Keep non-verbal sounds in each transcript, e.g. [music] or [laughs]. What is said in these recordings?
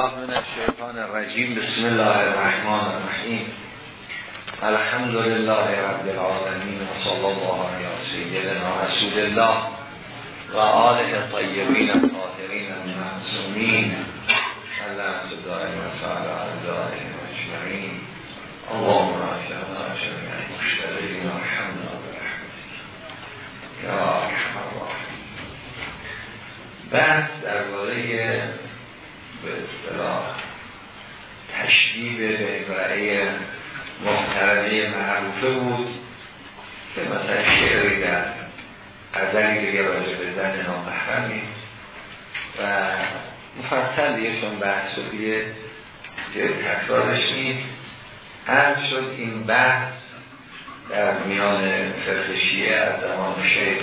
من الشیطان الرجیم بسم الله الرحمن الرحیم. الحمد لله رب العالمین و صلی الله علیه سیدنا رسول الله و آله طیبین الطاهرین المعصومین سلام دائم و سعال اعدائهم اجمعین. اللهم رافعنا جميع المشترين وارحمنا برحمتك یا الراحمین. بحث درباره به اصطلاح تشبیه به امرأه محترمه معروفه بود که مثلا شعری در قذری دیگه راجع به زن نامحرمی و مفصل دیگه چون بحث و دیگه تکرارش نیست. از شد این بحث در میان فرق شیعه از زمان شیخ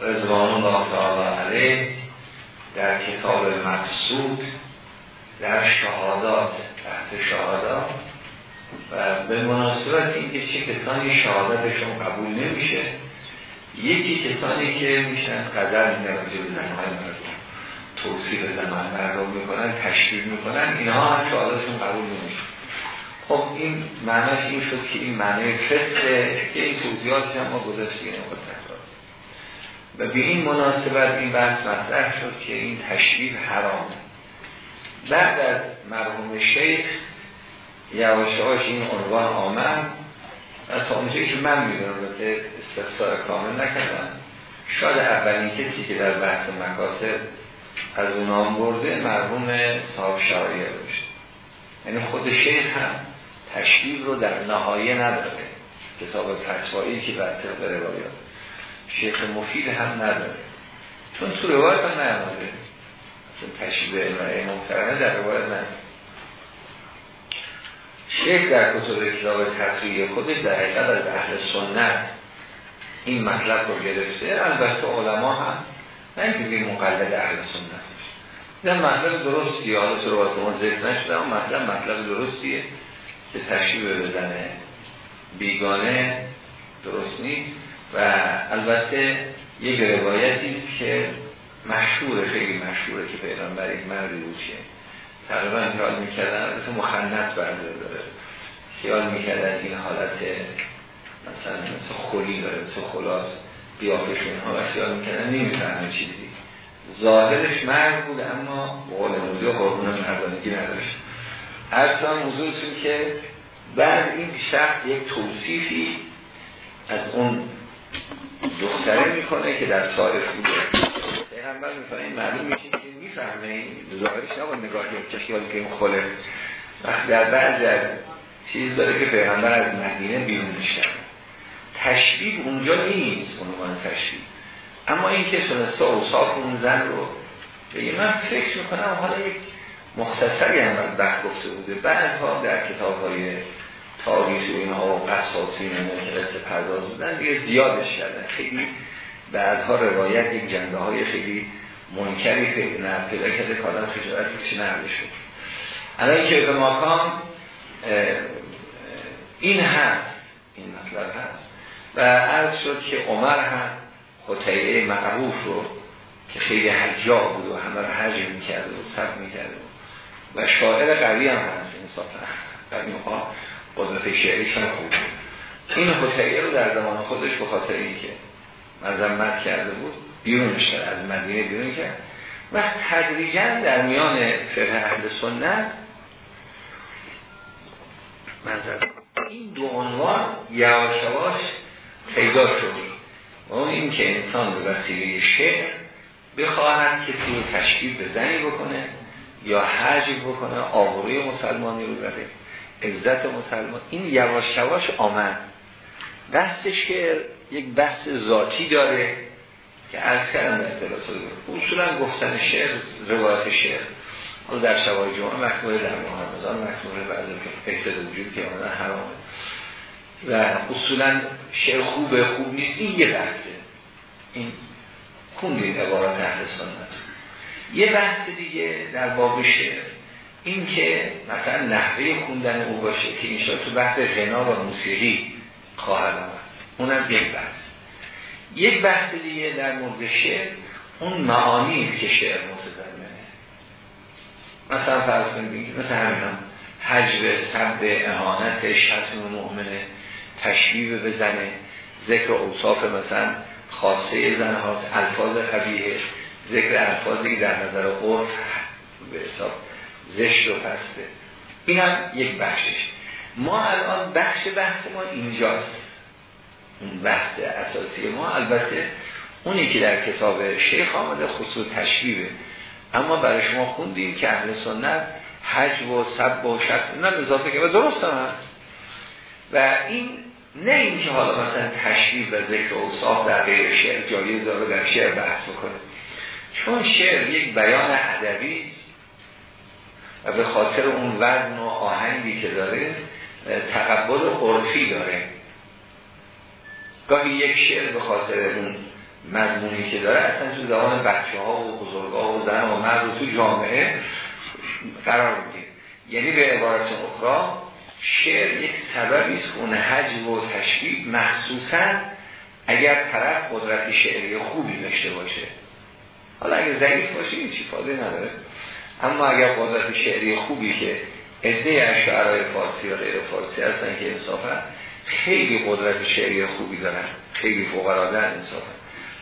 رضوان الله تعالی علیه در کتاب مقصود در شهادات بحث شهادات. و به مناسبت اینکه چه کسانی شهادتشون قبول نمیشه یکی کسانی که میشن قدر میدن به زنهای مردم توصیف زنهای مردم می‌کنن تشکیل می‌کنن اینها هم شهادتشون قبول نمیشه. خب این معنیش این شد که این معنی فسقه که این توضیحاتی هم ما گذاشتیم. و به این مناسبت این بحث مطرح شد که این تشبیه حرام. بعد از مرحوم شیخ یواشاش این عنوان آمد و تا اونجایی که من می‌دونم که استفسار کامل نکردم. شاید اولین کسی که در بحث مکاسب از اون نام برده مرحوم صاحب شعریه باشه یعنی خود شیخ هم تشبیه رو در نهایه نداره. کتاب فتوایی که بر طبق روایات. شیخ مفید هم نداره. چون تو روایت هم نمازه اصلا تشبیه امرأه محترمه در روایت نداره شیخ در کتب کتاب تقریه خودش در حقیقت از اهل سنت این مطلب رو گرفته. البته علما هم نه اینکه مقلد اهل سنت این مطلب درستیه حالا تو روایت ما ذکر نشده اما مطلب مطلب درستیه که تشبیه بزنه. بیگانه درست نیست. و البته یک روایتی که مشهوره خیلی مشهوره که پیغمبر یک مردی بود که تقریبا خیال می‌کردن البته مخنث برده داره. خیال می‌کردن این حالت مثلا مثل خلی داره مثل خلاص بیافش اینها و خیال می‌کردن نمی‌فهمه چیزی. ظاهرش مرد بود اما قول موضوع قربون مردانگی نداشت. ارسان موضوعتون که بعد این شخص یک توصیفی از اون دختره می‌کنه که در طائف بوده. پیغمبر می‌کنه این معلوم میشه که می‌فهمه این ظاهرش نباید نگاه که خیال که این خله در بعض از چیز داره که پیغمبر از مدینه بیرون میشه. تشبیه اونجا نیست عنوان تشبیه. اما این که سنسته اوصاف اون زن رو بگه من فکر می‌کنم حالا یک مختصری هم از بحث گفته بوده. بعدها در کتاب های تاریخ و اینها و قصاصی و پرداز بودن دیگه زیادش کردن. خیلی بعدها روایت یک جنده های خیلی منکری پیدا کرده کادم خجارت کسی نرده شد الان که به ماکان این هست این مطلب هست. و عرض شد که عمر هم خطیعه معروف رو که خیلی حجا بود و همه رو حج می‌کرد و سب می‌کرد. و شاعر قوی هم هست انصافا. قوی ها قدرت شعریش هم خوب این حتیه رو در زمان خودش به خاطر اینکه مذمت کرده بود بیرونش کرد از مدینه بیرون کرد. و تدریجا در میان فقه اهل سنت این دو عنوان یواش یواش پیدا شد. اون این که انسان به وسیله شعر بخواهد کسی رو تشکیل به زنی بکنه یا حجب بکنه آوروی مسلمانی رو بره عزت مسلمان. این یواش یواش آمد. بحث شعر یک بحث ذاتی داره که از کردن در اطلاع اصولا گفتن شعر روایت شعر. حالا در شبای جمعه مکموله در محمدان مکموله بعضی که فکر وجود که آمدن حرامه. و اصولا شعر خوبه خوب نیست. این یه بحثه. این خوندید عبارت اهل سنت. یه بحث دیگه در باب شعر. این که مثلا نحوه خوندن او باشه که این تو بحث غنا و موسیقی خواهد آمد. اونم یک بحث. یک بحث دیگه در مورد شعر اون معانی که شعر متضمنه. مثلا فرض کنید مثل همین هم حجر سب اهانت شتم مؤمنه تشبیه بزنه ذکر اوصاف مثلا خاصه زن هاست الفاظ قبیه ذکر الفاظی در نظر عرف به حساب زشت و پسته این هم یک بخشش. ما الان بخش بحث ما اینجاست. اون بحث اساسی ما البته اونی که در کتاب شیخ آمده خصوص تشبیه اما برای شما خوندیم که اهل سنت حج و سب و شک نه اضافه که درست هم هست. و این نه اینکه حالا مثلا تشبیه و ذکر و صاف در غیر شعر جایی داره در شعر بحث بکنه. چون شعر یک بیان ادبی به خاطر اون وزن و آهنگی که داره تقبل عرفی داره. گاهی یک شعر به خاطر اون مضمونی که داره اصلا تو زمان بچه ها و بزرگ ها و زن و مرد و تو جامعه قرار میده یعنی به عبارت اخرى شعر یک سببی است اون حجم و تشبیه مخصوصا اگر طرف قدرت شعری خوبی داشته باشه. حالا اگر ضعیف باشه چی فاده نداره. اما اگر قدرت شعری خوبی که ازده اشعارهای فارسی و غیر فارسی هستن که انصافا خیلی قدرت شعری خوبی دارن خیلی فوقراده انصافا.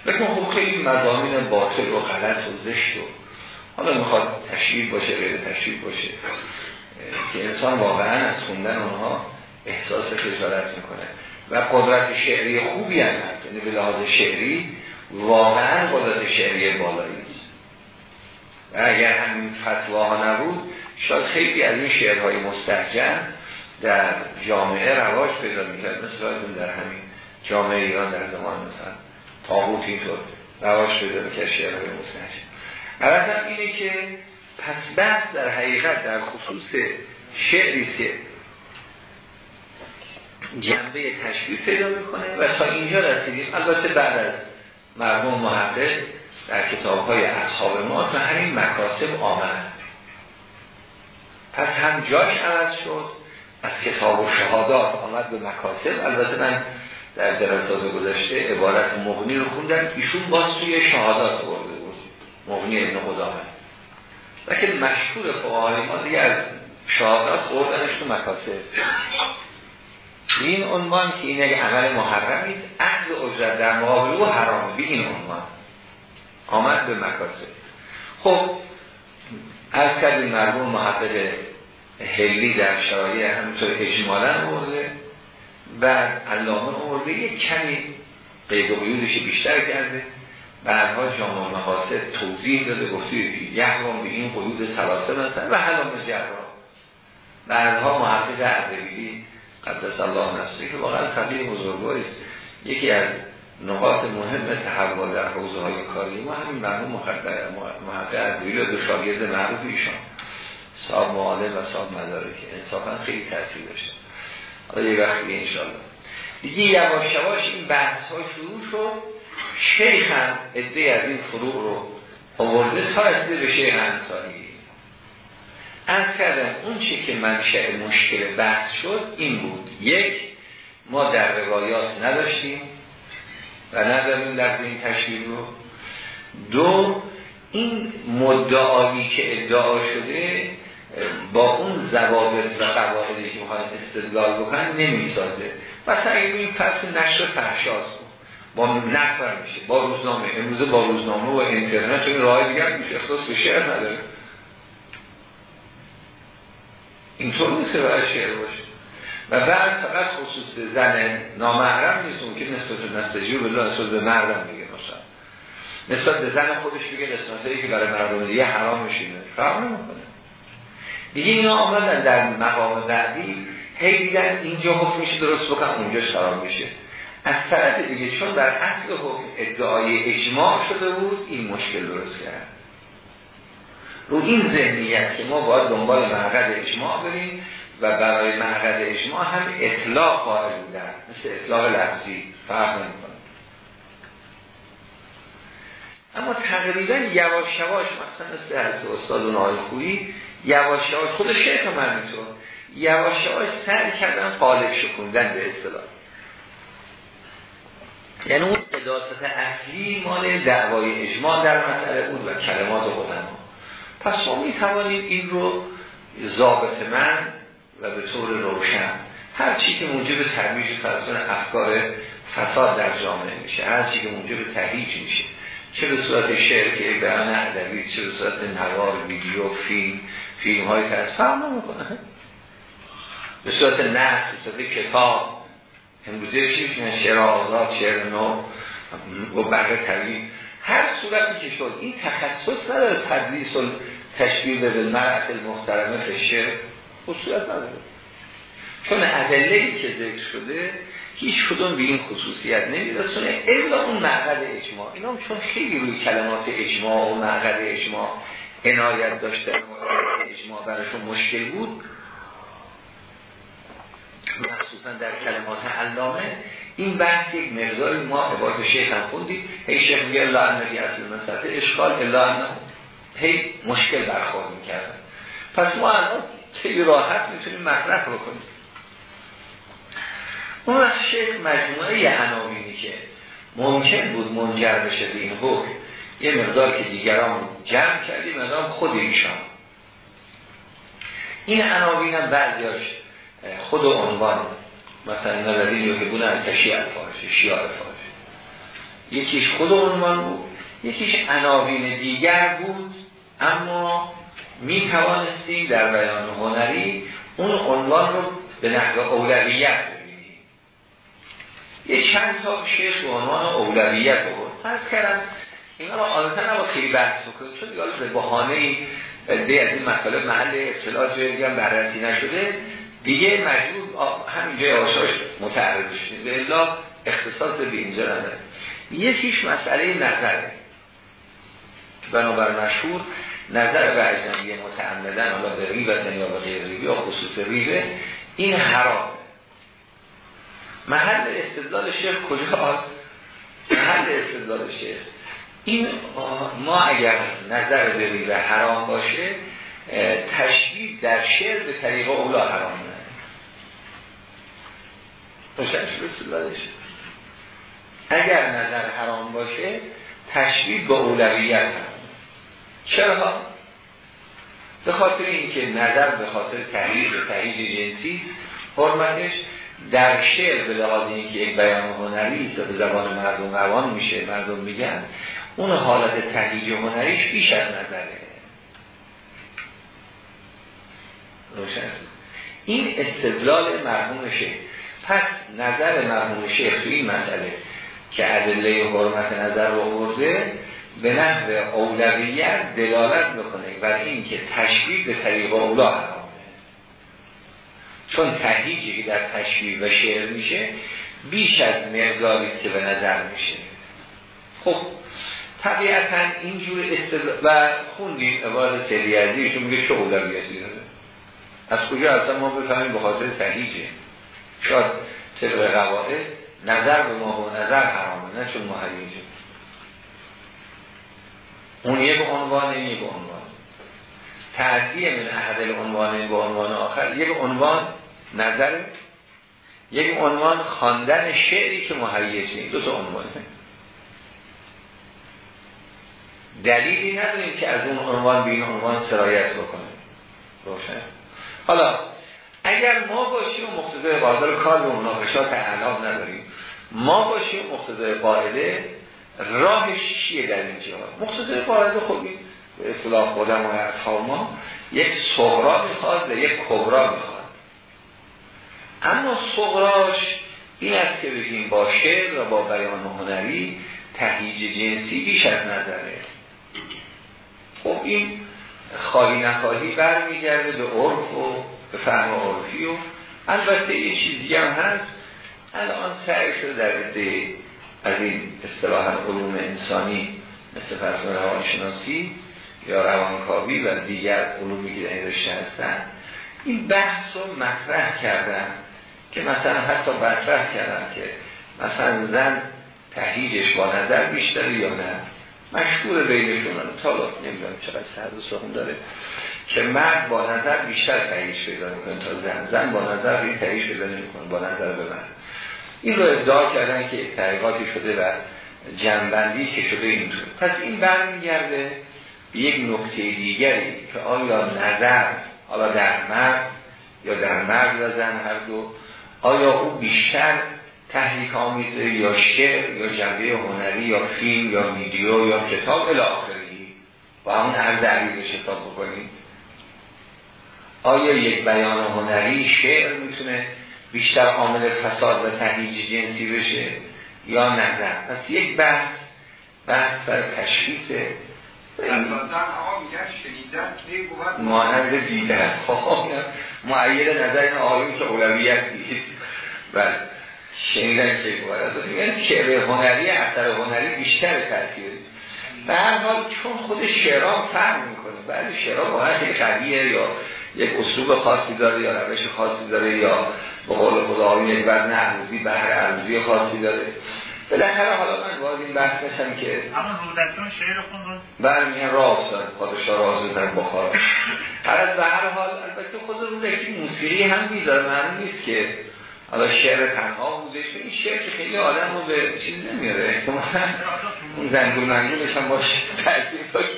لیکن خب خیلی مضامین باطل و غلط و زشت و حالا می‌خواد تشریف باشه غیر تشریف باشه که انسان واقعا از خوندن اونها احساس خجالت می‌کنه. و قدرت شعری خوبی هم هست یعنی به لحاظ شعری واقعا قدرت شعری بالایی. و اگر همین فتواها نبود شاید خیلی از این شعرهای مستحجم در جامعه رواج پیدا می‌کرد. مثل در همین جامعه ایران در زمان مثلا تاغوت اینطور رواج پیدا می‌کرد شعرهای مستحجم هم اینه که پس بحث در حقیقت در خصوص شعری که جنبه تشبیه پیدا می‌کنه و تا اینجا رسیدیم. البته بعد از مرموم محقق در کتاب های اصحاب ما تا همین مکاسب آمد. پس هم جاش عوض شد از کتاب و شهادات آمد به مکاسب. البته من در درستات گذاشته عبارت مغنی رو خوندم ایشون باز توی شهادات برده بود. مغنی ابن قدامه. لیکن مشهور فقهای ما دیگه از شهادات خوردنش تو مکاسب. این عنوان که این اگه عمل محرم نیست اخذ اجرت در مقابل او حرامه به این عنوان. آمد به مکاسب. خب از کردیم مرمون محقق هلی در شرایع همینطور اجمالا آورده و علامه آورده یک کمی قید و قیودش بیشتر کرده. بعدها جامع مقاصد توضیح داده گفته یحرام به این قیود سلاسه مثلا و حلام جرام بعدها محقق عربی قدس الله نفسه که واقعا فقیر بزرگواری است. یکی از نقاط مهم تحول در حوزه های کاری ما همین مرحوم محقق عربی رو دو شاگرد معروف ایشان. صاحب معالم و صاحب مداره که انصافا خیلی تاثیر داشته. حالا یه وقتی انشالله دیگه یواش یواش این بحث ها شروع شد. شیخ هم از این فروع رو آورده تا از به شیخ انصاری. از کردم اون چی که منشأ مشکل بحث شد این بود. یک ما در روایات نداشتیم. و نداریم در این تشریف رو. دو این مدعایی که ادعا شده با اون ضوابط و قواعدی که می‌خواد استدلال بکنن نمی‌سازه. مثلا این فصل نشر پخشاست با نصر میشه. با روزنامه. امروزه با روزنامه و اینترنت این راه دیگر میشه اختصاص به شعر نداره. اینطور نیست که شعر باشه. و بعد فقط خصوص زن نامحرم نیست اون که نسبت به نستجیو به نسبت به مردم میگه مثلا. نسبت به زن خودش میگه نسبت که برای مردم دیگه حرام میشینه. فرق نمی‌کنه. دیگه اینا آمدن در مقام بعدی دیدن اینجا حکمش درست بکن اونجا شراب میشه. از طرف دیگه چون در اصل حکم ادعای اجماع شده بود این مشکل درست کرد. رو این ذهنیت که ما باید دنبال معقد اجماع بریم و برای معقد اجماع هم اطلاق قائل بودن. مثل اطلاق لفظی فرق نمی‌کنه. اما تقریبا یواش یواش مثلا مثل از استاد و خویی یواش یواش خود شیخ من اینطور یواش یواش سعی کردن قالب شکوندن به اصطلاح. یعنی اون قداست اصلی مال دعوای اجماع در مسئله بود و کلمات قدما پس ما می توانیم این رو ضابط من به طور روشن. هر چی که موجب ترویج فرسان افکار فساد در جامعه میشه هر چی که موجب تهیج میشه. چه به صورت شعر که بیان ادبی چه به صورت نوار ویدیو فیلم فیلم های که از فهم می‌کنه به صورت نفس به صورت کتاب. امروزه چی می‌کنه شعر آزاد شعر نو و بقیه طبیعی هر صورتی که شد این تخصص نداره تدریس و تشبیه به مرعت المحترمه فشه خصوصیت نداره. چون ادله که ذکر شده هیچ کدوم به این خصوصیت نمیرسونه الا اون معقد اجماع. اینا هم چون خیلی روی کلمات اجماع و معقد اجماع عنایت داشته اجماع براشون مشکل بود. مخصوصا در کلمات علامه. این بحث یک مقداری ما عبارت شیخ هم خوندیم. هی شیخ میگه الا انفی اصل مسئله اشکال الا هی مشکل برخورد می‌کردن. پس ما الان خیلی راحت می‌تونیم مطرح رو کنیم اون از شیخ مجموعه عناوینی که ممکن بود منجر بشه به این حکم یه مقدار که دیگران جمع کردیم مقدار خود ایشان. این عناوین هم بعضیاش خود عنوان مثلا نظری رو که بونه الکشی الفاظ شیار الفاظ یکیش خود عنوان بود یکیش عناوین دیگر بود اما می توانستیم در بیان هنری اون عنوان رو به نحو اولویت ببینیم یه چند تا شیخ به عنوان اولویت بود فرض کردم اینا رو عادتا نبا خیلی بحث بکنیم چون دیگه به بحانه ای از این مطالب محل اطلاع جایی بررسی نشده. دیگه مجبور همینجای آشاش متعرض شدیم به الا اختصاص به اینجا نداره یکیش مسئله نظره بنابر مشهور نظر به اجنبی متعمدن حالا به ریبت یا به غیر ریبه یا خصوص ریبه این حرام. محل استدلال شیخ کجاست؟ محل استدلال شیخ. این ما اگر نظر به ریبه حرام باشه تشبیه در شعر به طریق اولا حرام نه. اگر نظر حرام باشه تشبیه به اولویت حرام چرا؟ به خاطر اینکه نظر به خاطر تحریز و تحریز جنسی حرمتش در شعر به لحاظ اینکه یک بیان هنری است به زبان مردم روان میشه مردم میگن اون حالت تحریج هنریش بیش از نظره. روشن این استدلال مرمون شیخ پس نظر مرمون شیخ توی این مسئله که ادله حرمت نظر رو برده به نحو اولویت دلالت می‌کنه بر این که تشبیه به طریق اولا حرامه چون تهیجی که در تشبیه و شعر میشه بیش از مقداری که به نظر میشه. خب طبیعتا اینجور استدلال و خوندیم عبارت سریعزی ایشون میگه چه اولویتی داره؟ از کجا اصلا ما بفهمیم؟ به خاطر تهیجه شاید طبق قواعد نظر به ما و نظر حرامه نه چون محریجه اون یک عنوان این یک عنوان. تعدیه من احد عنوان به عنوان آخر. یک عنوان نظر یک عنوان خواندن شعری که مهیجه دو تا عنوانه. دلیلی نداریم که از اون عنوان به این عنوان سرایت بکنیم روشن. حالا اگر ما باشیم مقتضای قاعده کار به مناقشات اعلام نداریم. ما باشیم مقتضای قاعده راهش چیه در اینجا مقتضای قاعده خوبی به اصطلاح خودم و اصحاب ما یک صغرا می‌خواد و یک کبرا می‌خواد. اما صغراش این است که بگیم با شعر و با بیان هنری تهیج جنسی بیش از نظره. خب این خواهی نخواهی برمیگرده به عرف و به فهم عرفی و البته یه چیز دیگه هم هست. الان سعی شده در از این اصطلاح علوم انسانی مثل فرض روانشناسی یا روانکاوی و دیگر علومی که در رشته هستن این بحث رو مطرح کردن که مثلا حتی مطرح کردن که مثلا زن تهیجش با نظر بیشتری یا نه؟ مشهور بینشون تا نمی‌دونم چقدر سرد و سخون داره که مرد با نظر بیشتر تهیج پیدا می‌کنه تا زن. زن با نظر این تهیج پیدا نمی‌کنه با نظر به من این رو ادعا کردن که تحقیقاتی شده و جنبندی که شده اینطور پس این برمیگرده یک نکته دیگری که آیا نظر حالا در مرد یا در مرد زن هر دو آیا او بیشتر تحریک آمیزه یا شعر یا جنبه هنری یا فیلم یا ویدیو یا کتاب الاخری و همون عرض عریضش حساب بکنید آیا یک بیان هنری شعر می‌تونه بیشتر عامل فساد و تهیج جنسی بشه یا نظر پس یک بحث بحث بر تشخیص مانند دیده خب معید نظر این آقایون که اولویت دید بله. شنیدن که بود؟ یعنی شعر هنری اثر هنری بیشتر تاثیر به هر حال چون خود شعرها فرق می‌کنه. شعرها واقعا خیلی قویه یا یک اسلوب خاصی داره یا روش خاصی داره یا به قول خدا یک وزن عروضی بهر عروضی خاصی داره. بالاخره حالا من باید این بحث نشم که اما رودکتون شعر خوندن بله میگن راه افتاد پادشاه راه در بخار. هر از به هر حال البته خود رودکی موسیقی هم می‌ذاره معلوم نیست که حالا شعر تنها بودش این شعر که خیلی آدم رو به چیز نمیاره. احتمالا اون زنگون منگولش هم باشه تأثیر باشه.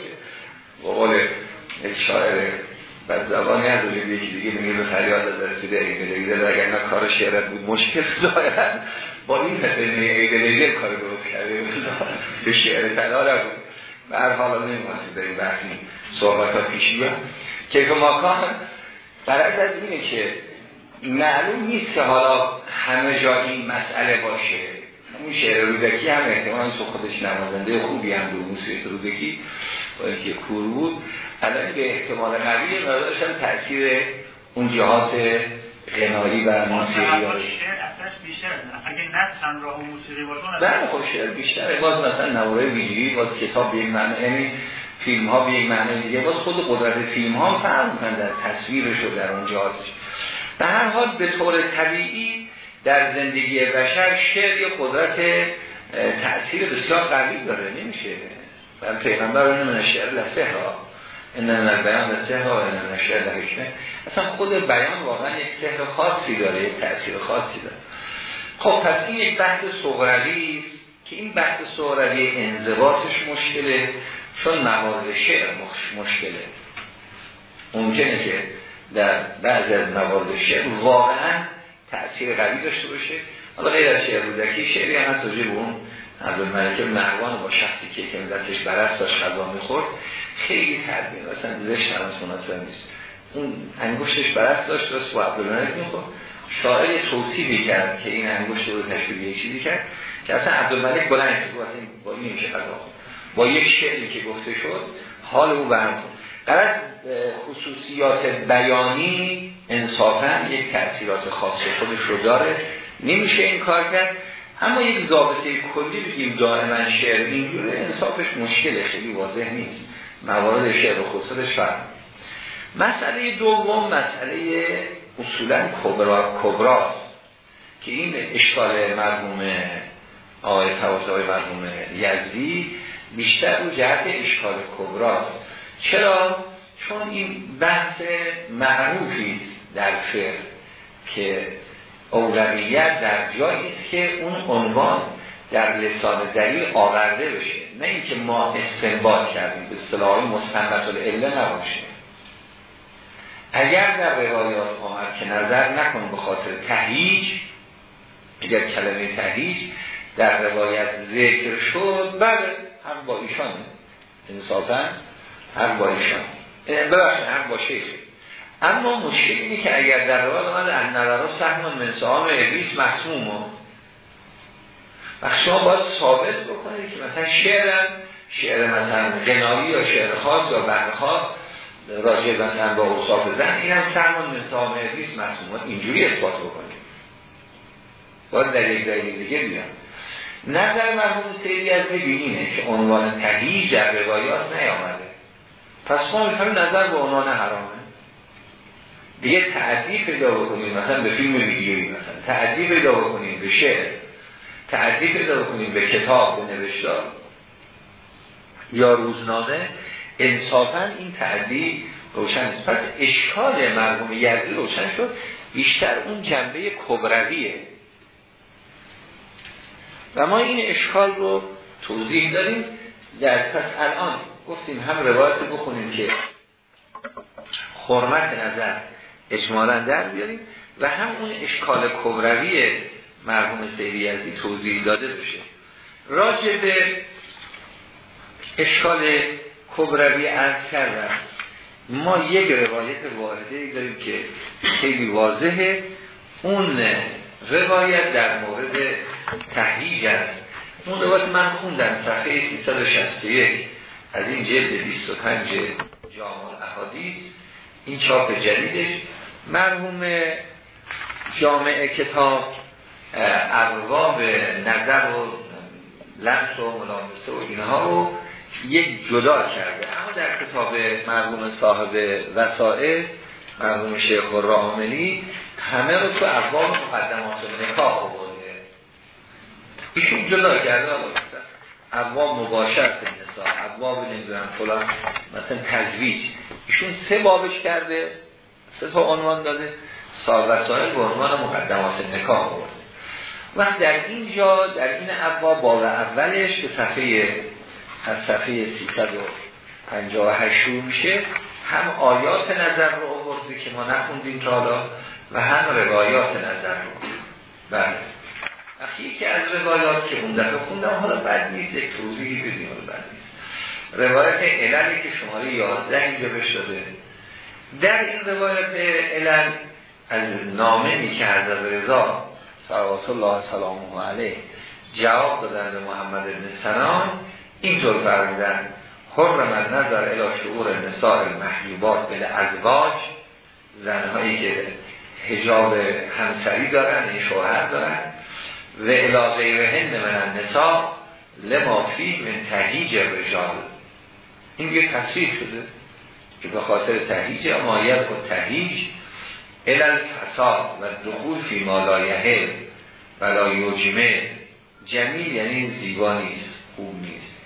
با قول شاعر بعد زبانی از یکی دیگه میگه به فریاد از رسیده ایده اگر نه کار شعرت بود. مشکل دارد با این فتنه ایده کار درست کرده به شعر تلا بود به هر حال در این بحثی صحبت ها پیشی که ماکان برای از اینه که معلوم نیست که حالا همه جا این مسئله باشه. همون شعر رودکی هم احتمال تو خودش نمازنده خوبی هم بود موسیقی رودکی با اینکه کور بود. الان به احتمال قوی مقدارش هم تاثیر اون جهات غنایی و موسیقی باشه. بله خب شعر بیشتره. باز مثلا نواره ویدیویی باز کتاب به یک معنی یعنی فیلم ها به یک معنی دیگه. باز خود قدرت فیلم ها فرق می‌کنن در تصویرش و در اون جهاتش. به هر حال به طور طبیعی در زندگی بشر شعر یه قدرت تأثیر بسیار قوی داره نمیشه؟ بر پیغمبر من شعر لسه ها. این من بیان لسه ها این شعر لحکمه اصلا خود بیان واقعا یک سحر خاصی داره یک تأثیر خاصی داره. خب پس این یک بحث صغروی است که این بحث صغروی انضباطش مشکله چون موارد شعر مشکله. ممکنه که در بعض از موارد شعر واقعا تأثیر قوی داشته باشه. حالا غیر از شعر رودکی شعری هم هست به اون عبدالملک مروان با شخصی که که دستش برست داشت غذا می‌خورد خیلی تربیه مثلا زشت هم مناسب نیست. اون انگشتش برست داشت داشت با عبدالملک می‌خورد. شاعر توصیفی کرد که این انگشت رو تشبیه یک چیزی کرد که اصلا عبدالملک بلند شد با این نمیشه غذا با یک شعری که گفته شد حال او به هم خصوصیات بیانی انصافا یک تأثیرات خاص خودش رو داره. نمیشه این کار کرد. اما یک ضابطه کلی بگیم دائما شعر اینجوره انصافش مشکل خیلی واضح نیست. موارد شعر و خصوصش فرق. مسئله دوم مسئله اصولا کبرا کبراست که این اشکال مرحوم آقای تواسه مرحوم یزدی بیشتر رو جهت اشکال کبراست. چرا؟ چون این بحث معروفی در فقه که اولویت در جایی است که اون عنوان در لسان دلیل آورده بشه. نه اینکه ما استنباط کردیم به اصطلاح مستنبط العله نباشه. اگر در روایات آمد که نظر نکن به خاطر تهیج اگر کلمه تهیج در روایت ذکر شد بله هم با ایشان انصافا هم با ایشان. ببخشید هم با شیخ. اما مشکل اینه که اگر در روایت آمد ان سهم من سهام ابلیس مسموم و شما باید ثابت بکنید که مثلا شعر شعر مثلا غنایی یا شعر خاص یا بر خاص راجع مثلا با اوصاف زن این هم سهم من سهام ابلیس مسموم اینجوری اثبات بکنید. باید در یک دلیل دیگه بیان. نظر مرحوم سیدی از ببینینه که عنوان تهیج در روایات نیامده. پس ما می‌فهمیم نظر به عنوان حرامه. دیگه تعدی پیدا بکنیم مثلا به فیلم ویدیویی مثلا تعدی پیدا بکنیم به شعر تعدی پیدا بکنیم به کتاب به نوشتار. یا روزنامه انصافا این تعدی روشن است پس اشکال مرحوم یزدی روشن شد بیشتر اون جنبه کبرویه. و ما این اشکال رو توضیح داریم در پس الان گفتیم هم روایت بخونیم که حرمت نظر. اجمالا در بیاریم و هم اون اشکال کبروی مرحوم سیدی ازی توضیح داده بشه. راجع به اشکال کبروی عرض کردم. ما یک روایت وارده داریم که خیلی واضحه. اون روایت در مورد تحقیق است. اون روایت من خوندم صفحه 361 از این جلد 25 جامع احادیث. این چاپ جدیدش. مرحوم جامع کتاب ارباب نظر و لمس و ملامسه و اینها رو یک جدا کرده. اما در کتاب مرحوم صاحب وسائل مرحوم شیخ راملی همه رو تو ابواب مقدمات نکاح آورده. ایشون جدا کرده. ابواب مباشرت نسا ابواب نمی‌دونم فلان مثلا تزویج ایشون سه بابش کرده. سه تا عنوان داده. وسائل به عنوان مقدمات نکاح آورده وقت در اینجا در این ابواب باب اولش به صفحه از صفحه 358 شروع میشه هم آیات نظر رو آورده که ما نخوندیم تا حالا و هم روایات نظر رو. بله. یکی از روایات که اون دفعه خوندم حالا بد نیست یک توضیحی بدیم حالا بد نیست. روایت که شماره 11 اینجا بشده در این روایت علل از نامه که حضرت رضا صلوات الله سلامه علیه. جواب دادن به محمد بن سنان اینطور فرمودن حرمت نظر الى شعور نساء المحیوبات به ازواج. زنهایی که حجاب همسری دارن این شوهر دارن. و الى غیرهن من النساء لما فی من تهیج رجال این یه تصریح شده. که به خاطر تهیج مایت و تهیج الال فساد و دخول فی مالایه و لا یوجمه جمیل یعنی زیبا نیست خوب نیست.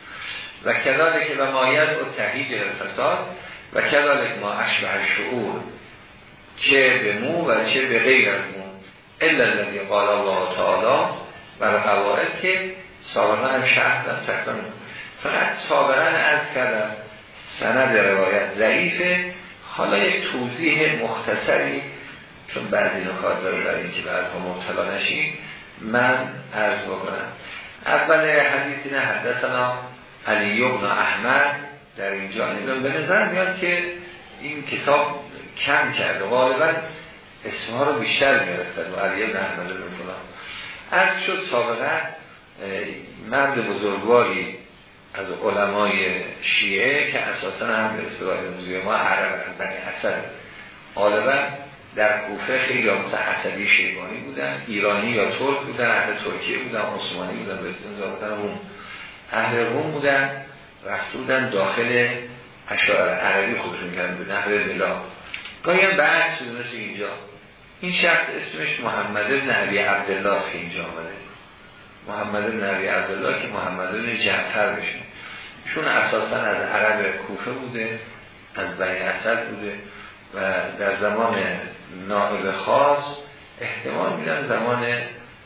و کذالک و مایت و تهیج فساد و کذالک ما اشبه شعور چه به مو و چه به غیر از مو. الا الذي قال الله تعالی و قواعد که سابقا هم شهر دارم فقط سابقا از کردم. سند روایت ضعیفه. حالا یک توضیح مختصری چون بعضی نکات داره برای اینکه بعدها مبتلا نشیم من عرض بکنم. اول حدیث نه حدثنا علی ابن احمد در اینجا. نمی‌دونم به نظر میاد که این کتاب کم کرده. غالبا اسمها رو بیشتر می‌رسد و علی ابن احمد رو از شد سابقا مرد بزرگواری از علمای شیعه که اساسا هم به اصطلاح ما عرب از بنی حسن. غالبا در کوفه خیلی یا حسدی شیبانی بودن ایرانی یا ترک بودن اهل ترکیه بودن عثمانی بودن به اصطلاح روم. اهل روم بودن رفت بودن داخل اشعار عربی خودشون کردن به نحو ملا. گاهی هم بحث اینجا. این شخص اسمش محمد بن عبی عبدالله که اینجا آمده. محمد بن عبی عبدالله که محمد بن جعفر بشه. چون اساسا از عرب کوفه بوده از بنی اسد بوده و در زمان نائب خاص احتمال میدن زمان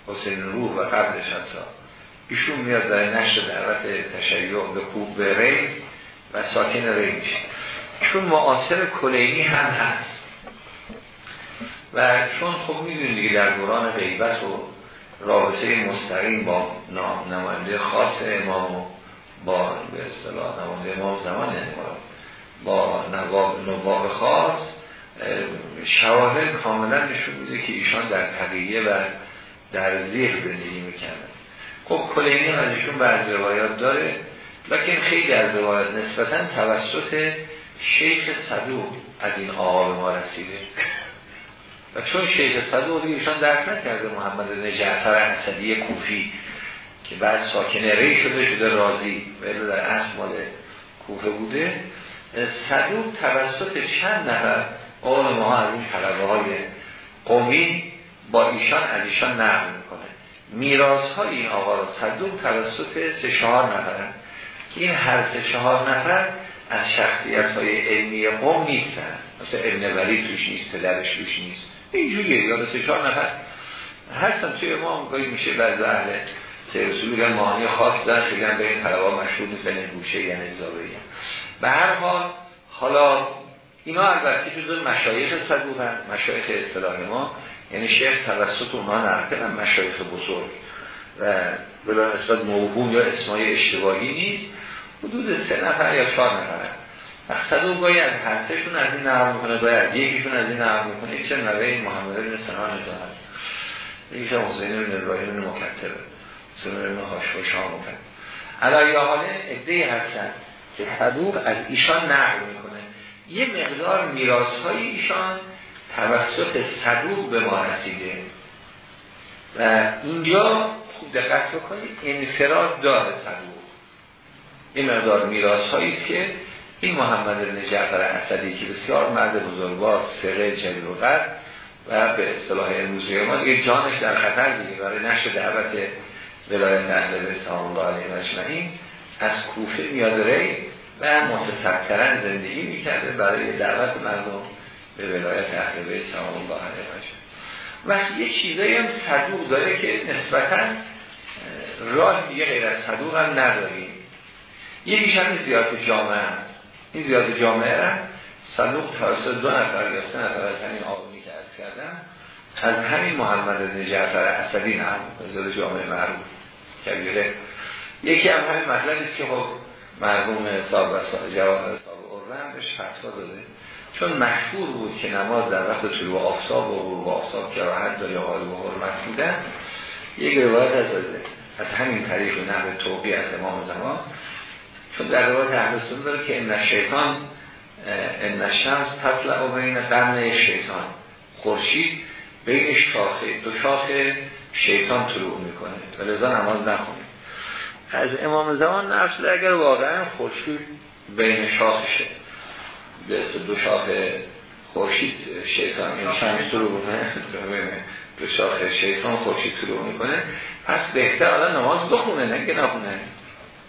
حسین روح و قبلش حتی. ایشون میاد برای نشر دعوت تشیع به کوب به ری و ساکن ری میشه. چون معاصر کلینی هم هست. و چون خب می‌دونید در دوران غیبت و رابطه مستقیم با نماینده خاص امام و با به اصطلاح نماینده امام زمان امام. با نواب نواب خاص شواهد کاملا نشون بوده که ایشان در تقییه و در زیر زندگی می‌کنن خب کلینی هم از ایشون بعض روایات داره. لکن خیلی از روایات نسبتا توسط شیخ صدوق از این آقا به ما رسیده. و چون شیخ صدوق ایشان درک نکرده محمد بن جعفر حسدی کوفی که بعد ساکن ری شده شده راضی ولی در اصل مال کوفه بوده صدوق توسط چند نفر آقا ما از این طلبه های قومی با ایشان از ایشان نقل می‌کنه. میراث های این آقا را صدوق توسط سه چهار نفر که این هر سه چهار نفر از شخصیت های علمی قوم نیستن. مثل ابن ولی توش نیست پدرش توش نیست. اینجوریه یا سه چهار نفر. هستن توی ما گاهی میشه بعض اهل سه رسول بگن معنی خاص دارن خیلی به این طلبا مشهور نیست یعنی گوشه یعنی زاویه. به هر حال حالا اینا البته جزء مشایخ صدوق هم مشایخ اصطلاح ما یعنی شیخ توسط اونها نرکن مشایخ بزرگ. و بلا نسبت موهوم یا اسمای اشتباهی نیست. حدود سه نفر یا چهار نفر صدوق گاهی از هر از این نقل می‌کنه از یکیشون از این نقل می‌کنه. چه نوه محمد بن سنان نزاهد یکیش هم حسین بن ابراهیم بن مکتبه سنان بن هاشم شام مکتب. علایه حاله ادهی هستن که صدوق از ایشان نقل می‌کنه. یه مقدار میراث های ایشان توسط صدوق به ما رسیده. و اینجا خوب دقت بکنید انفراد داره صدوق. این مقدار میراث هایی که این محمد بن جعفر اسدی که بسیار مرد بزرگوار سره جلیل و و به اصطلاح امروزی ما دیگه جانش در خطر دیگه برای نشر دعوت ولایت اهل بیت سلام الله علیه از کوفه میاد ری و متصدرن زندگی می‌کرده برای دعوت مردم به ولایت اهل بیت سلام الله علیه و یه چیزایی هم صدوق داره که نسبتا راه دیگه غیر از صدوق هم نداریم. یکیش هم زیاد جامعه هست این زیاد جامعه را صدوق توسط دو نفر یا سه نفر از همین آقایی که از کردن. از همین محمد بن جعفر اسدی هم زیاد جامعه معروف کبیره. یکی هم همین مطلب است که خب مرحوم صاحب و جواب صاحب اورم بهش فتوا داده. چون مشهور بود که نماز در وقت طلوع آفتاب و غروب آفتاب راحت داره حال و حرمت بودن یک روایت از از همین طریق نحو توقی از امام زمان چون در روایت اهل داره که ان شیطان ان شمس تطلع و بین قرن شیطان. خورشید بین شاخه دو شاخه شیطان طلوع می‌کنه. و لذا نماز نخونه از امام زمان نفس اگر واقعا خورشید بین شاخشه. دو شاخه خورشید شیطان این شمس طلوع می‌کنه. [laughs] دو شاخه شیطان خورشید طلوع می‌کنه. پس بهتر آدم نماز بخونه نه که نخونه.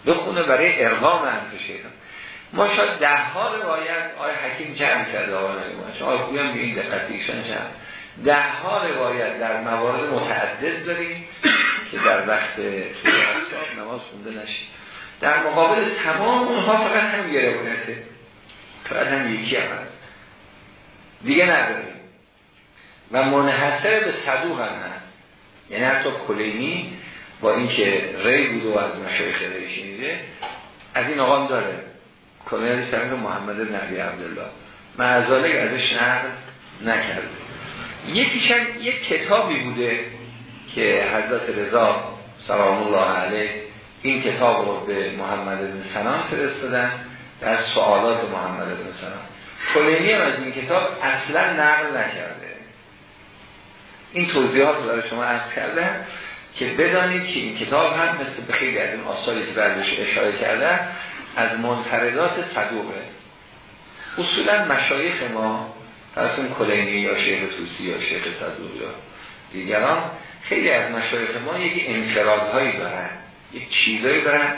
بخونه برای ارغام شیطان ما شاید ده ها روایت آی حکیم جمع کرده آقای شما آقای خویم به این دقت جمع. ده ها روایت در موارد متعدد داریم که در وقت نماز خونده نشید. در مقابل تمام اونها فقط هم یه روایته فقط هم یکی هم هست. دیگه نداریم. و منحصر به صدوق هم هست. یعنی حتی کلینی با اینکه ری بود و از مشایخ ری شنیده از این آقام داره. کنه سرنگ محمد نبی عبدالله. معذالک ازش نقل نکرده یکیشم یک کتابی بوده که حضرت رضا سلام الله علیه این کتاب رو به محمد بن سنان فرستادن در سوالات محمد بن سنان کلینی هم از این کتاب اصلا نقل نکرده. این توضیحات رو برای شما عرض کردن که بدانید که این کتاب هم مثل خیلی از این آثاری که بردش اشاره کرده از منفردات صدوقه. اصولا مشایخ ما فرسون کلینی یا شیخ توسی یا شیخ صدوق یا دیگران خیلی از مشایخ ما یک انفرادهایی دارن یک چیزایی دارن.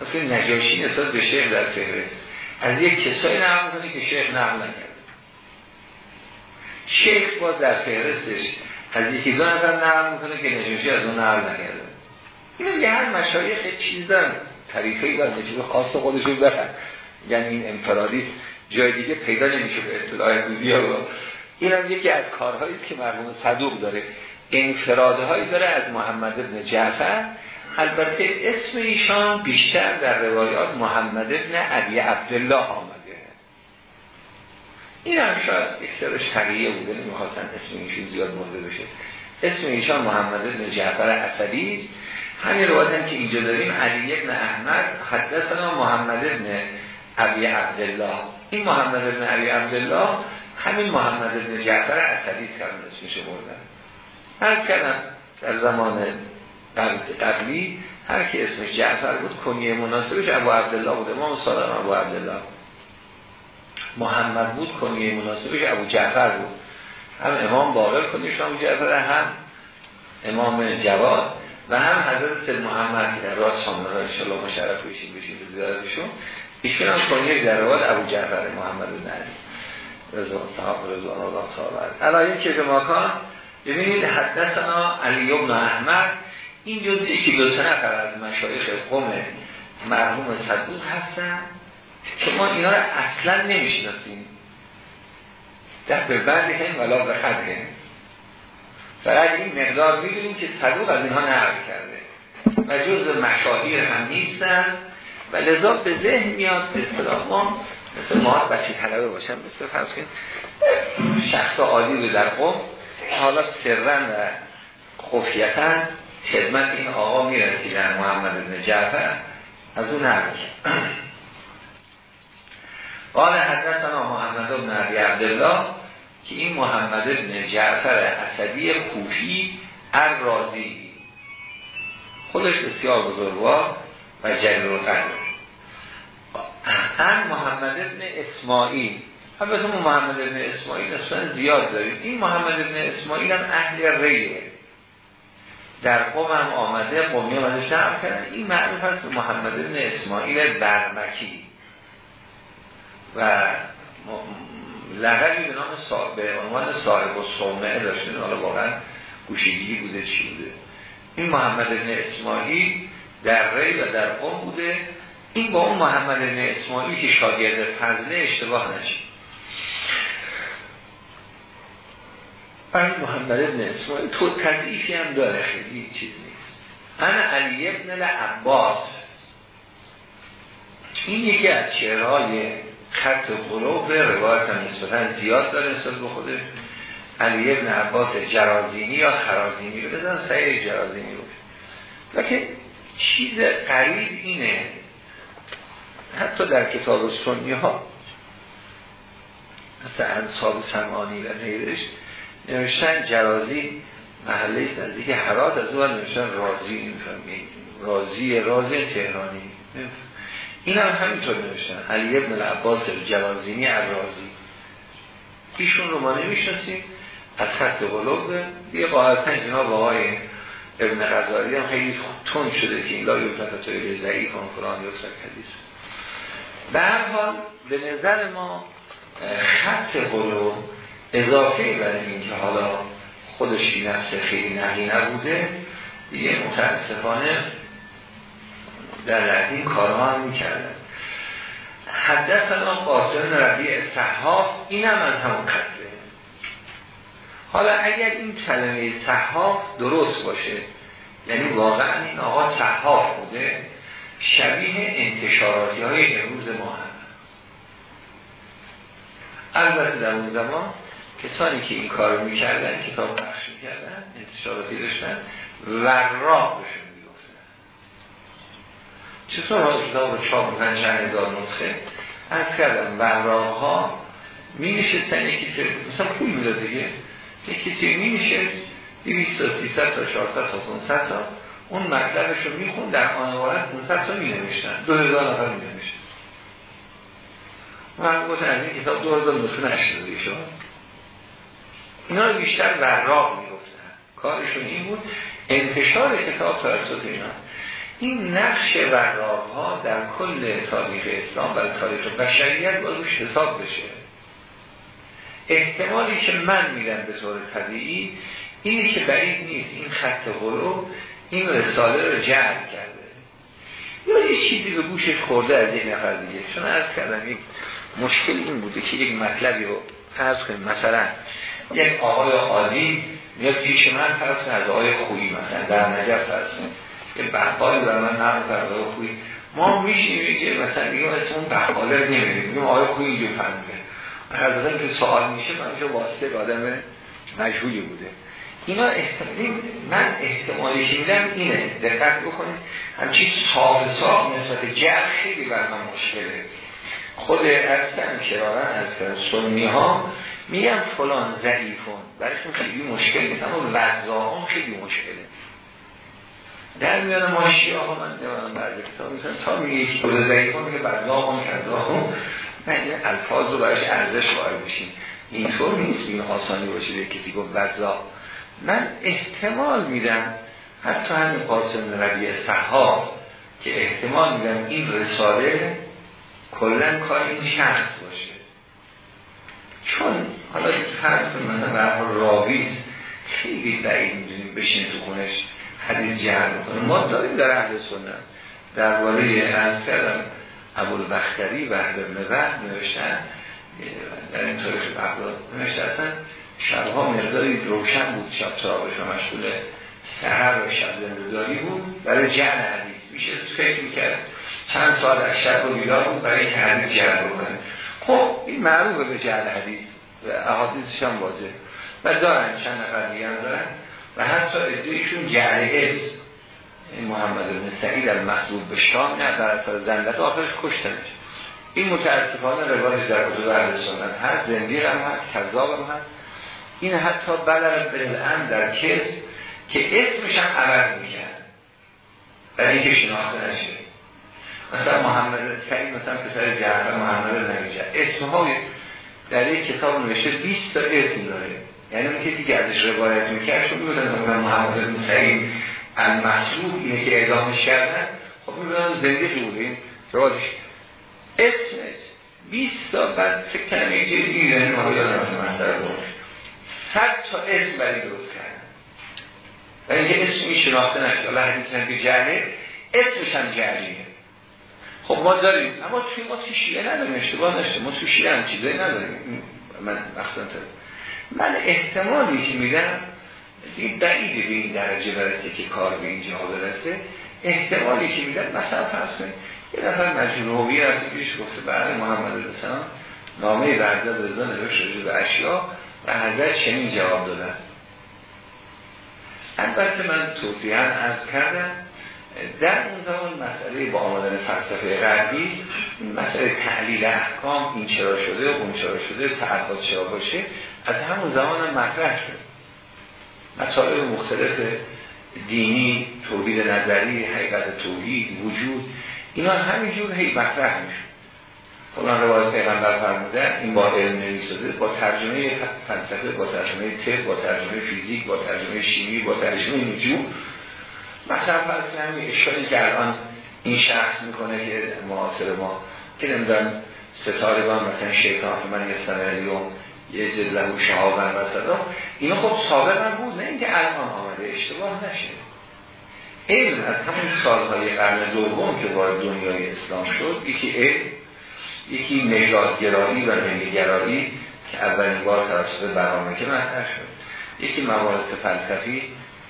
مثل نجاشی نسبت به شیخ در فهرست. از یک کسایی نقل که شیخ نقل نکرده. شیخ باز در فهرستش از یکی دو نفر نقل می‌کنه که نجاشی از اون نقل نکرده. این دیگه هر مشایخ چیز دارن طریقه دارن چیز خاص خودشون برن یعنی این انفرادی جای دیگه پیدا نمیشه به اطلاع دوزی ها این هم یکی از کارهایی که مرحوم صدوق داره. انفرادهایی داره از محمد ابن جعفر. البته اسم ایشان بیشتر در روایات محمد ابن علی عبدالله آمده. این هم شاید یک سرش تقییه بوده نمی‌خواستن اسم ایشون زیاد مرده بشه. اسم ایشان محمد ابن جعفر اسدی همین روایت هم که اینجا داریم علی ابن احمد حدثنا محمد ابن عبی عبدالله. این محمد ابن عبی عبدالله همین محمد ابن جعفر اسدی کردن اسمش بردن. هر کردن در زمان قبلی هر کی اسمش جعفر بود کنیه مناسبش ابو عبدالله بود. امام صادق ابو عبدالله. محمد بود کنیه مناسبش ابو جعفر بود؟ هم امام باقر کنیش ابو جعفر هم امام جواد و هم حضرت محمد که در راست شامل را انشاءالله مشرف بشیم بشیم به زیادشون ایشون هم کنیه در رواد ابو جعفر محمد بن علی. رضا صاحب رضا الله تعالی علایه که به ماکان ببینید حدثنا علی ابن احمد. این جزئی که دو سه نفر از مشایخ قوم مرحوم صدوق هستن. که ما اینا رو اصلا نمی‌شناسیم. در به بعد این ولا به خده فقط این مقدار می‌دونیم که صدوق از اینها نقل کرده. و جز مشاهیر هم نیستن. و لذا به ذهن میاد به اصطلاح ما مثل ما بچه طلبه باشن مثل فرض کنید شخص عالی رو در قوم حالا سرن و خفیتا خدمت این آقا در محمد بن جعفر از اون نقل قال حدثنا محمد بن عبی عبدالله که این محمد بن جعفر اسدی کوفی الرازی خودش بسیار بزرگوار و جلیل القدر. ان محمد بن اسماعیل. البته محمد بن اسماعیل اصلا زیاد داریم. این محمد بن اسماعیل هم اهل ریه. در قوم هم آمده قومی هم ازش کردن. این معروف هست محمد بن اسماعیل برمکی. و لقبی به نام صاحب به عنوان صاحب و صومعه داشته حالا واقعا گوشگیری بوده چی بوده؟ این محمد بن اسماعیل در ری و در قوم بوده. این با اون محمد بن اسماعیل که شاگرد فضله اشتباه نشید این محمد بن اسماعیل تو تضعیفی هم داره خیلی چیز نیست. انا علی ابن عباس این یکی از شعرهای خط قلوب روایت هم نسبتا زیاد داره نسبت به خودش علی ابن عباس جرازینی یا خرازینی رو. بزن سعی جرازینی رو. لیکن چیز قریب اینه. حتی در کتاب سنی ها مثل انصاب سمانی و غیرش نوشتن جرازی محله اینکه حرات از اون نوشتن رازی رازی رازی تهرانی این هم همینطور نوشتن. علی ابن العباس جوازینی الرازی. ایشون رو ما نمی‌شناسیم. از خط قلوب. یه قاعدتا جناب آقای ابن غزاری هم خیلی تون شده که این لا یوتفت توی ضعیف هم فلان یوتفت حدیث. به هر حال به نظر ما خط قلوب اضافه برای اینکه حالا خودش نفس خیلی نهی نبوده دیگه متاسفانه در این کارها هم می‌کردن. حدثنا قاسم ربیع صحاف این هم از همون خطه حالا اگر این کلمه صحاف درست باشه یعنی واقعا این آقا صحاف بوده شبیه انتشاراتی های امروز ما هم البته در اون زمان کسانی که این کار می‌کردن کتاب بخش می‌کردن انتشاراتی داشتن وراق بشون چطور ها کتاب رو چاپ می‌کنن چند هزار نسخه. از کردم وراق ها می نشستن یکی مثلا پول می‌داد دیگه. یکی کسی می نشست 200 تا 300 تا 400 تا 500 تا. اون مطلبش رو میخون در آن وارد 500 تا می نوشتن 2000 نفر می نوشتن من گفتن از این کتاب 2000 نسخه نشده شما. اینا رو بیشتر وراق می‌گفتن. کارشون این بود انتشار کتاب توسط اینا. این نقش وراق ها در کل تاریخ اسلام و تاریخ بشریت با روش حساب بشه. احتمالی که من میرم به طور طبیعی اینی که بعید نیست. این خط غلو این رساله رو جعل کرده. یا یه چیزی به گوشش خورده از یک نفر دیگه. چون از کردم یک مشکل این بوده که یک مطلبی رو فرض کنیم. مثلا یک آقای عالی میاد پیش من فرض از آقای خویی مثلا در نجف فرض که بقالی برای من نقل کرده و خوی ما میشیم که مثلا میگم اسم اون بقاله رو نمیدیم میگم آقای خوی اینجور فهمیده. حضرتا که سوال میشه من اینجا واسطه آدم مجهولی بوده. اینا احتمالی من احتمالی میدم اینه. دقت بکنید. همچی صاف صاف نسبت جر خیلی بر من مشکله. خود اصلا کرارن از سنی ها میگم فلان ضعیفون. برایشون خیلی مشکل نیست. اما وضعان خیلی مشکله. در میان ما آقا من نمی‌دونم بعد کتاب مثلا تا میگه یک خود ضعیفان میگه بزاقم کذاقم من این الفاظ رو برایش ارزش قائل بشیم اینطور نیست این آسانی باشه به کسی گفت وضاق من احتمال میدم حتی همین قاسم ربیع صحاب که احتمال میدم این رساله کلا کار این شخص باشه. چون حالا فرض مثلا به راویز خیلی بعید می‌دونیم بشین تو خونش. حدیث جهر ما داریم در اهل سنت. درباره از کردم ابوالبختری و ابن وحد نوشتن. در این تاریخ بغداد اصلا شبها مقداری روشن بود شب ترابش و مشغول سهر و شب زندگاری بود. برای جعل حدیث. میشه فکر می‌کرد. چند سال از شب و بیدار بود برای این حدیث جعل بکنه خب این معروفه به جعل حدیث. و احادیثش هم واضح. و دارن چند نفر دیگه هم دارن. و حتی ادعایشون جعل اسم محمد بن سعید المخلوب به شام نه در اثر زندت آخرش کشتنش این متاسفانه روایت در کتب اهل سنت هست زندیق هم هست کذاب هم هست. این حتی بلر بالعم در کس که اسمش هم عوض می‌کرد. برای اینکه شناخته نشه. مثلا محمد سعید مثلا پسر جعفر محمد نمیشه اسمهای در یک کتاب نوشته 20 تا اسم داره. یعنی اون کسی که ازش روایت می‌کرد شما می‌گفتن محمد بن سعید المسلوب اینه که اعدامش کردن خب می‌گفتن زنده بوده. این روایتش اسمش 20 تا بعد فکر کنم یه چیزی می‌دونی ما یادم مسئله بود صد تا اسم برای درست کردن. و اینکه اسمی شناخته نشد. الله حدیث که جهله اسمش هم جهلیه. خب ما داریم. اما توی ما توی شیعه نداریم. اشتباه نشده ما توی شیعه هم چیزایی نداریم. من مخصوصا من احتمالی که میدم این بعیده به این درجه برسه که کار به اینجا برسه. احتمالی که میدم مثلا فرض کنید یه نفر مجنوبی از پیش گفته بعد محمد الاسلام نامه برداد رضا نوشت رجوع به اشیا و حضرت چنین جواب دادن. البته من توضیحا عرض کردم در اون زمان مسئله با آمدن فلسفه غربی مسئله تعلیل احکام این چرا شده اون چرا شده تعباد چرا باشه از همون زمان هم مطرح شد. مسائل مختلف دینی توحید نظری حقیقت توحید وجود اینا همینجور هی مطرح میشون فلان روایت پیغمبر فرمودن این با علم نویساده با ترجمه فلسفه با ترجمه طب با ترجمه فیزیک با ترجمه شیمی با ترجمه نجوم. مثلا فرض همین اشکالی که الان این شخص می‌کنه که معاصر ما که نمی‌دونم ستارگان مثلا شیطان من یستمریوم یه جلهو شهابن و صدا اینا خب سابق هم بود نه اینکه الان آمده اشتباه نشه. علم از همون سالهای قرن دوم که وارد دنیای اسلام شد یکی علم یکی نژادگرایی و ملیگرایی که اولین بار توسط برنامه که مطرح شد. یکی مباحث فلسفی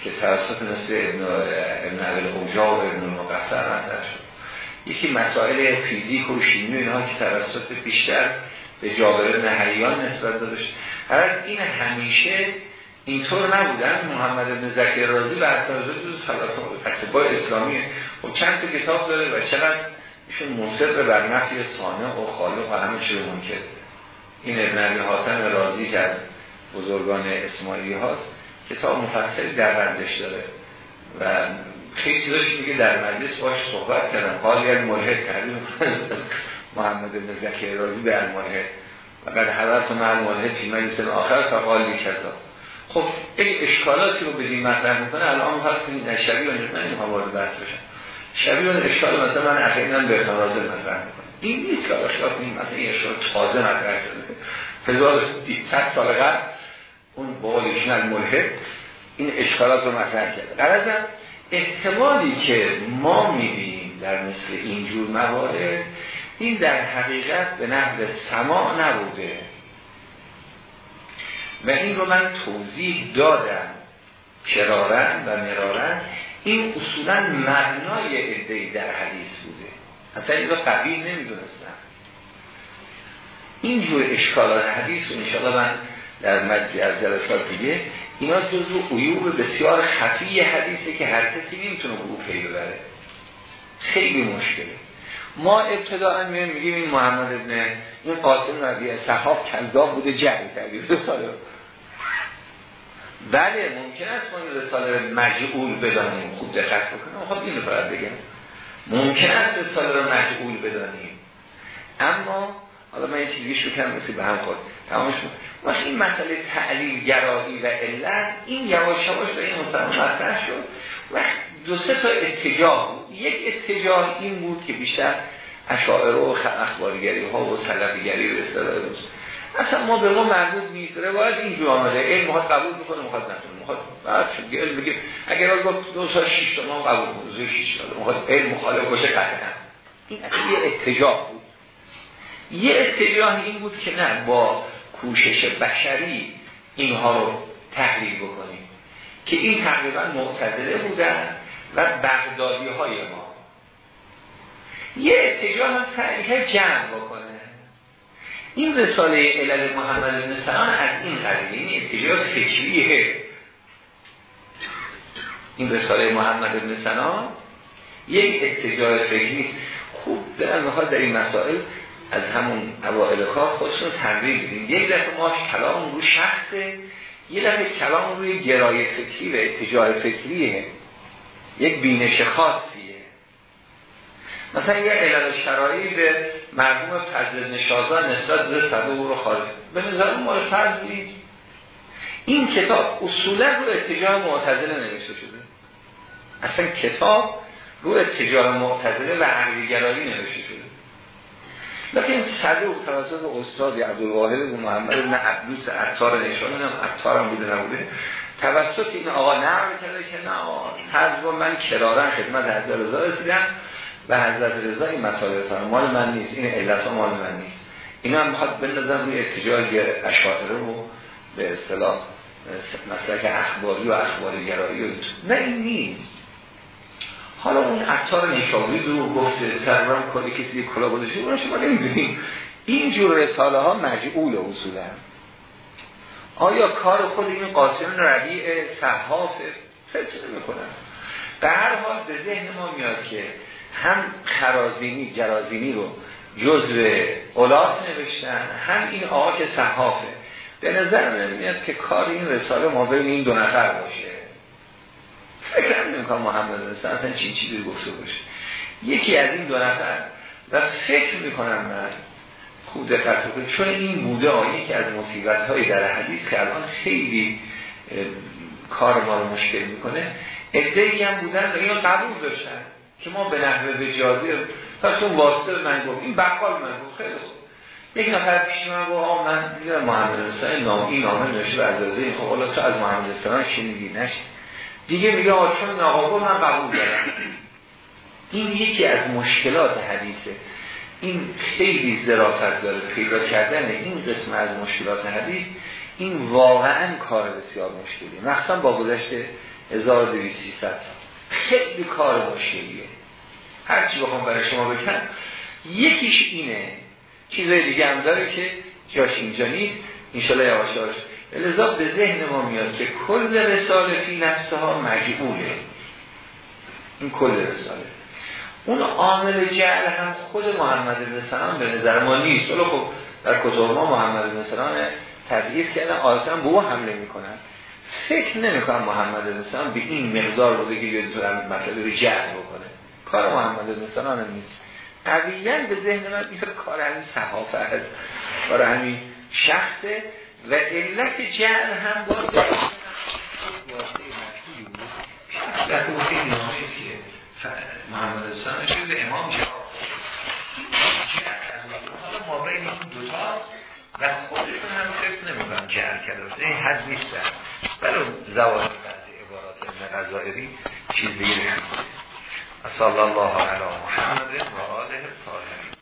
که توسط مثل ابن ابن اوجا و ابن مقفر مطرح شد. یکی مسائل فیزیک و شیمی اینها که توسط بیشتر به جابر نهریان نسبت دادش. هر این همیشه اینطور نبودن محمد بن زکر رازی و اعتراضات جز اتباع اسلامی. و چند تا کتاب داره و چقدر ایشون مصر بر نفی صانع و خالق و همه چیز ممکن این ابن علی حاتم رازی که از بزرگان اسماعیلی هاست کتاب مفصلی در بندش داره. و خیلی چیزاش میگه در مجلس باش صحبت کردم. قالی ملحد کردیم. محمد بن زکی رازی به الملحد و بعد حضرت مع الملحد فی مجلس آخر تا قالی کذا خب این اشکالاتی رو بدیم مطرح می‌کنه الان هست این شبیه من این وارد بحث بشن شبیه اشکال مثلا من اخیراً به رازل مطرح می‌کنم. این نیست که اشکال کنیم مثلا این اشکال تازه مطرح شده. 1300 سال قبل اون بقولشون الملحد این اشکالات رو مطرح کرده قرضم احتمالی که ما می‌بینیم در مثل اینجور موارد این در حقیقت به نحو سماع نبوده. و این رو من توضیح دادم. کرارن و مرارن این اصولا معنای ادهی در حدیث بوده. اصلا این رو قبیل نمی‌دونستم. اینجور اشکالات حدیث و انشاءالله من در مجلی از جلسات دیگه اینا جزو عیوب بسیار خفی حدیثه که هر کسی نمی‌تونه او پی ببره. خیلی مشکله. ما ابتداعا میگیم این محمد ابن این قاسم نبی صحاب کذاب بوده جعل کرده رساله بله ممکن است ما این رساله مجعول بدانیم. خوب دقت بکنم. خب این رو بگم. ممکن است رساله رو مجعول بدانیم. اما حالا من یه چیزی شکم مثل به هم خود تمامش وقت این مسئله تعلیل گرایی و علت این یواش یواش به این مستقیم مطرح شد. و دو سه تا اتجاه یک اتجاه این بود که بیشتر اشاعره و اخبارگری ها و سلفیگری به اصطلاح روز اصلا ما به ما مربوط نیست. روایت اینجور آمده. علم مخواد قبول می‌کنه مخواد نکنه مخواد بعد علم بگه اگر گفت دو سال شیش تا ما قبول کنه دو شیش سال مخواد علم مخالف باشه قطعا. این یه اتجاه بود. یه اتجاه این بود که نه با کوشش بشری اینها رو تحلیل بکنیم. که این تقریبا معتدله بودن. و بغدادی های ما. یه اتجاه هم سعی جمع بکنه. این رساله علل محمد بن سلام از این قبیل این اتجاه فکریه. این رساله محمد بن سلام یک اتجاه فکری خوب دارن می‌خواد در این مسائل از همون اوائل کار خودشون تنظیم بدیم. یک دفعه ما کلام رو شخصه یه دفعه کلام روی گرای فکری و اتجاه فکریه. یک بینش خاصیه. مثلا یه علل شرایی به مرحوم فضل نشازا نسبت به صدو رو خارج به نظر ما فرض این کتاب اصولا رو اتجاه معتزله نوشته شده. اصلا کتاب رو اتجاه معتزله و عقلیگرایی نوشته شده. لیکن صدوق توسط استاد عبدالواحد و محمد بن عبدوس عطار نشانه هم عطار هم بوده نبوده. توسط این آقا نقل کرده که نه آقا من کرارن خدمت حضرت رضا رسیدم و حضرت رضا این مطالب فرم مال من نیست. این علت مال من نیست. اینا هم می‌خواد بندازن روی اتجاه اشاعره رو به اصطلاح مسلک اخباری و اخباری گرایی و نه این نیست. حالا اون عطار نیشابوری دو گفته سرورم کلی کسی کلا بودشه اون شما نمی‌دونیم این جور رساله ها مجعول اصولا. آیا کار خود این قاسم ربیع صحاف فکر نمی کنن به هر حال به ذهن ما میاد که هم خرازینی جرازینی رو جزء اولاد نوشتن هم این آقا که صحافه. به نظر من میاد که کار این رساله ما بین این دو نفر باشه. فکر نمی‌کنم محمد رسول اصلا چی چیزی گفته باشه. یکی از این دو نفر و فکر می‌کنم من خوب دقت چون این بوده آیه که از مصیبت های در حدیث که الان خیلی کار ما رو مشکل می‌کنه ادهی هم بودن و اینو قبول داشتن که ما به نحوه وجازی پس اون واسطه من گفت این بقال من گفت خیلی خوب. یک نفر پیش من گفت آه من دیدم محمد نام این نامه نوشته به عزازه خب حالا تو از محمد رسول شنیدی نشد. دیگه میگه آچون ناقابل من قبول دارم. این یکی از مشکلات حدیثه. این خیلی ظرافت داره پیدا کردن این قسم از مشکلات حدیث این واقعا کار بسیار مشکلیه. مخصوصا با گذشت 1200 خیلی کار مشکلیه. هرچی بخوام برای شما بکنم یکیش اینه. چیزای دیگه هم داره که جاش اینجا نیست. انشالله یواش یواش. لذا به ذهن ما میاد که کل رساله فی نفسه ها مجعوله. این کل رساله. اون عامل جعل هم خود محمد بن سلام به نظر ما نیست. ولی خب در کتب ما محمد بن سلام تضعیف کردن آیتا به او حمله می‌کنن. فکر نمی‌کنم محمد بن سلام به این مقدار رو بگیر یه مطلب رو جعل بکنه. کار محمد بن سلام نیست. قویاً به ذهن من میاد کار همین صحافه هست کار همین شخصه و علت جعل هم باز در که محمد حسن به امام جواب حالا ما بین این دوتا و خودشون هم فکر نمی‌کنم جعل کرده این حد نیست. ولی زواهر بعضی عبارات ابن غذائری چیز بگیره صلی الله علی محمد و آله طاهرین